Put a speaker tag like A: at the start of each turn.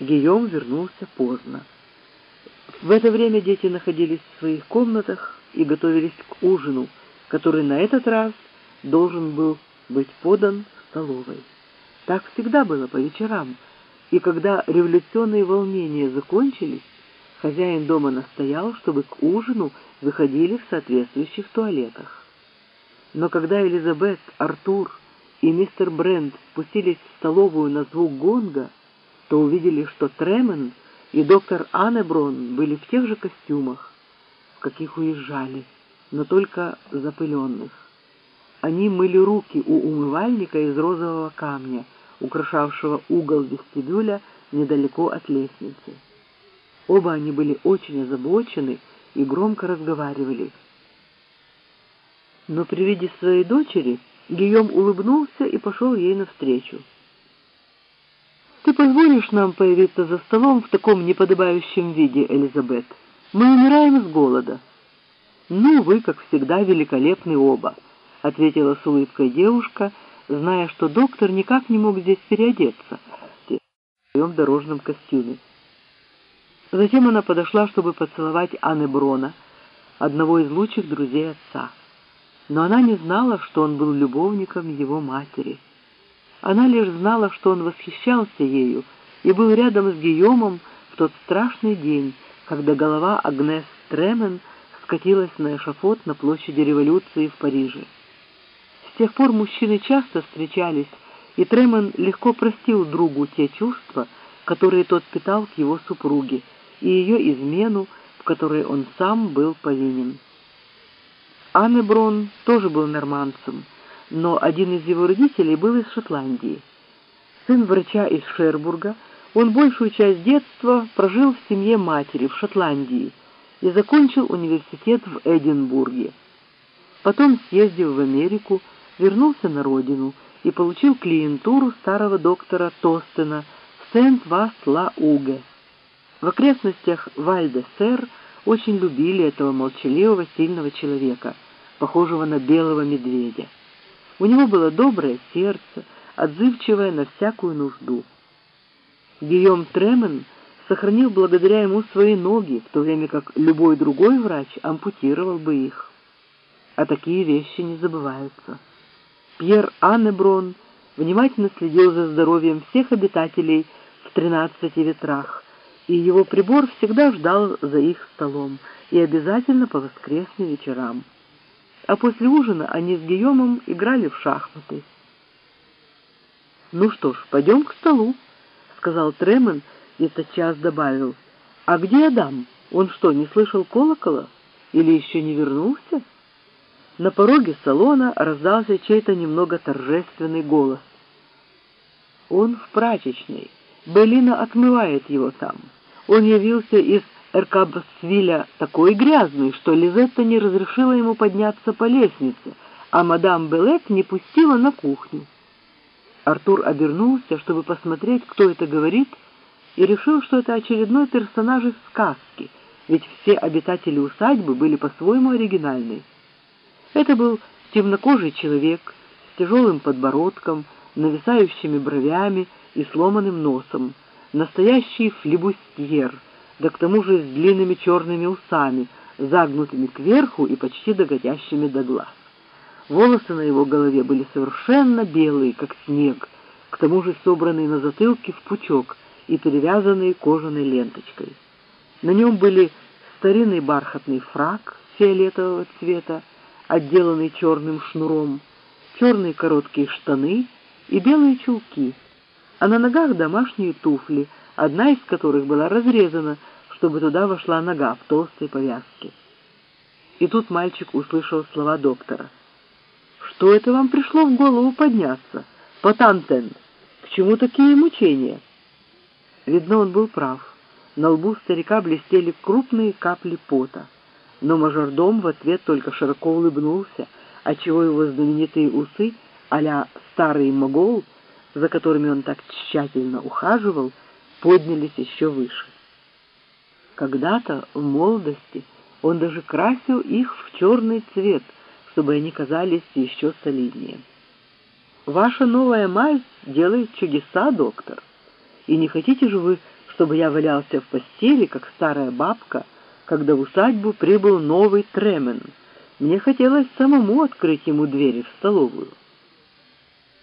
A: Гийом вернулся поздно. В это время дети находились в своих комнатах и готовились к ужину, который на этот раз должен был быть подан в столовой. Так всегда было по вечерам, и когда революционные волнения закончились, хозяин дома настоял, чтобы к ужину выходили в соответствующих туалетах. Но когда Элизабет, Артур и мистер Брент спустились в столовую на звук гонга, то увидели, что Тремен и доктор Аннеброн были в тех же костюмах, в каких уезжали, но только запыленных. Они мыли руки у умывальника из розового камня, украшавшего угол вестибюля недалеко от лестницы. Оба они были очень озабочены и громко разговаривали. Но при виде своей дочери Гийом улыбнулся и пошел ей навстречу. «Ты позволишь нам появиться за столом в таком неподобающем виде, Элизабет? Мы умираем с голода». «Ну, вы, как всегда, великолепны оба», — ответила с улыбкой девушка, зная, что доктор никак не мог здесь переодеться в своем дорожном костюме. Затем она подошла, чтобы поцеловать Анны Брона, одного из лучших друзей отца. Но она не знала, что он был любовником его матери. Она лишь знала, что он восхищался ею и был рядом с Гийомом в тот страшный день, когда голова Агнес Тремен скатилась на эшафот на площади революции в Париже. С тех пор мужчины часто встречались, и Тремен легко простил другу те чувства, которые тот питал к его супруге, и ее измену, в которой он сам был повинен. Аннеброн тоже был нормандцем, но один из его родителей был из Шотландии. Сын врача из Шербурга, он большую часть детства прожил в семье матери в Шотландии и закончил университет в Эдинбурге. Потом, съездив в Америку, вернулся на родину и получил клиентуру старого доктора Тостена в Сент-Вас-Ла-Уге. В окрестностях Валь-де-Сер очень любили этого молчаливого, сильного человека, похожего на белого медведя. У него было доброе сердце, отзывчивое на всякую нужду. Гийом Тремен сохранил благодаря ему свои ноги, в то время как любой другой врач ампутировал бы их. А такие вещи не забываются. Пьер Аннеброн внимательно следил за здоровьем всех обитателей в тринадцати ветрах, и его прибор всегда ждал за их столом, и обязательно по воскресным вечерам а после ужина они с Гийомом играли в шахматы. «Ну что ж, пойдем к столу», — сказал Тремен и тотчас добавил. «А где Адам? Он что, не слышал колокола? Или еще не вернулся?» На пороге салона раздался чей-то немного торжественный голос. «Он в прачечной. Белина отмывает его там. Он явился из Эркабсвиля такой грязный, что Лизетта не разрешила ему подняться по лестнице, а мадам Белек не пустила на кухню. Артур обернулся, чтобы посмотреть, кто это говорит, и решил, что это очередной персонаж из сказки, ведь все обитатели усадьбы были по-своему оригинальны. Это был темнокожий человек с тяжелым подбородком, нависающими бровями и сломанным носом, настоящий флебустьер — да к тому же с длинными черными усами, загнутыми кверху и почти догодящими до глаз. Волосы на его голове были совершенно белые, как снег, к тому же собранные на затылке в пучок и перевязанные кожаной ленточкой. На нем были старинный бархатный фрак фиолетового цвета, отделанный черным шнуром, черные короткие штаны и белые чулки, а на ногах домашние туфли — одна из которых была разрезана, чтобы туда вошла нога в толстой повязке. И тут мальчик услышал слова доктора. «Что это вам пришло в голову подняться? Потантен, к чему такие мучения?» Видно, он был прав. На лбу старика блестели крупные капли пота. Но мажордом в ответ только широко улыбнулся, отчего его знаменитые усы а старый могол, за которыми он так тщательно ухаживал, поднялись еще выше. Когда-то, в молодости, он даже красил их в черный цвет, чтобы они казались еще солиднее. Ваша новая мазь делает чудеса, доктор. И не хотите же вы, чтобы я валялся в постели, как старая бабка, когда в усадьбу прибыл новый Тремен. Мне хотелось самому открыть ему двери в столовую.